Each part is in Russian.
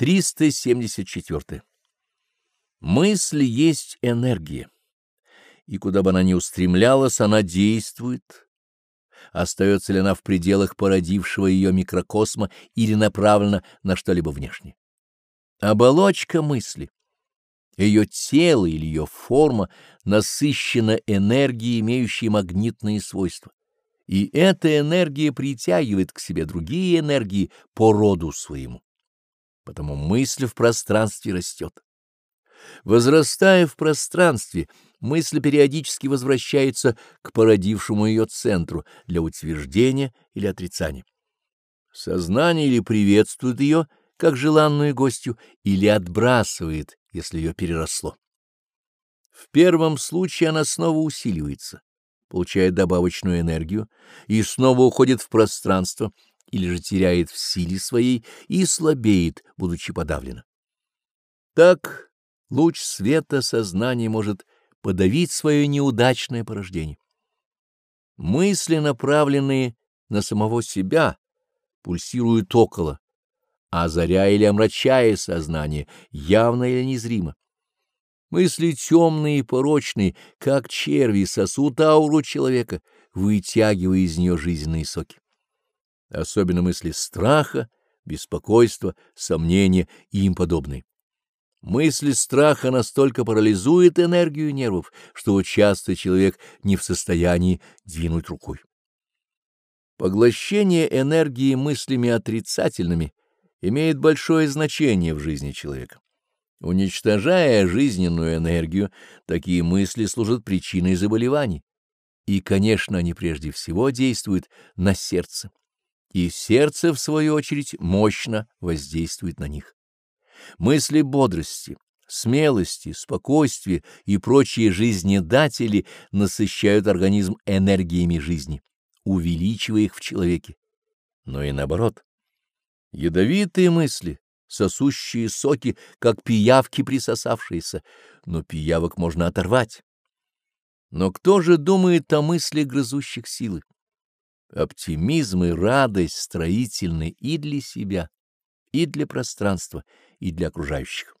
374. Мысль есть энергия, и куда бы она ни устремлялась, она действует. Остается ли она в пределах породившего ее микрокосма или направлена на что-либо внешнее? Оболочка мысли, ее тело или ее форма насыщена энергией, имеющей магнитные свойства, и эта энергия притягивает к себе другие энергии по роду своему потому мысль в пространстве растет. Возрастая в пространстве, мысль периодически возвращается к породившему ее центру для утверждения или отрицания. Сознание или приветствует ее как желанную гостью, или отбрасывает, если ее переросло. В первом случае она снова усиливается, получает добавочную энергию и снова уходит в пространство — или же теряет в силе своей и слабеет, будучи подавлена. Так луч света сознания может подавить свое неудачное порождение. Мысли, направленные на самого себя, пульсируют около, озаряя или омрачая сознание, явно или незримо. Мысли темные и порочные, как черви, сосут ауру человека, вытягивая из нее жизненные соки особенно мысли страха, беспокойства, сомнения и им подобные. Мысли страха настолько парализуют энергию нервов, что часто человек не в состоянии двинуть рукой. Поглощение энергии мыслями отрицательными имеет большое значение в жизни человека. Уничтожая жизненную энергию, такие мысли служат причиной заболеваний. И, конечно, они прежде всего действуют на сердце и сердце, в свою очередь, мощно воздействует на них. Мысли бодрости, смелости, спокойствия и прочие жизнедатели насыщают организм энергиями жизни, увеличивая их в человеке. Но и наоборот. Ядовитые мысли, сосущие соки, как пиявки присосавшиеся, но пиявок можно оторвать. Но кто же думает о мысли грызущих силы? Оптимизм и радость строительны и для себя, и для пространства, и для окружающих.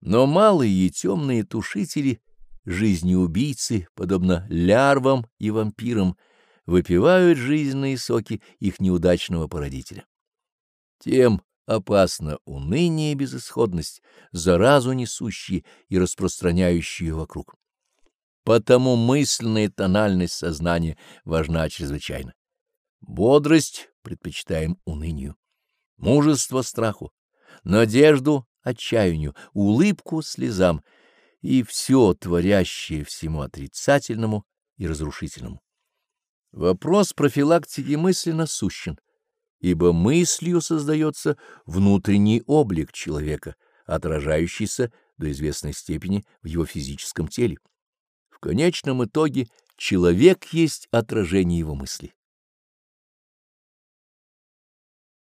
Но малые и темные тушители, жизнеубийцы, подобно лярвам и вампирам, выпивают жизненные соки их неудачного породителя. Тем опасно уныние и безысходность, заразу несущие и распространяющие вокруг. Потому мысленная тональность сознания важна чрезвычайно. Бодрость предпочитаем унынию, мужество страху, надежду отчаянию, улыбку слезам и все творящее всему отрицательному и разрушительному. Вопрос профилактики мысли насущен, ибо мыслью создается внутренний облик человека, отражающийся до известной степени в его физическом теле. В конечном итоге человек есть отражение его мыслей.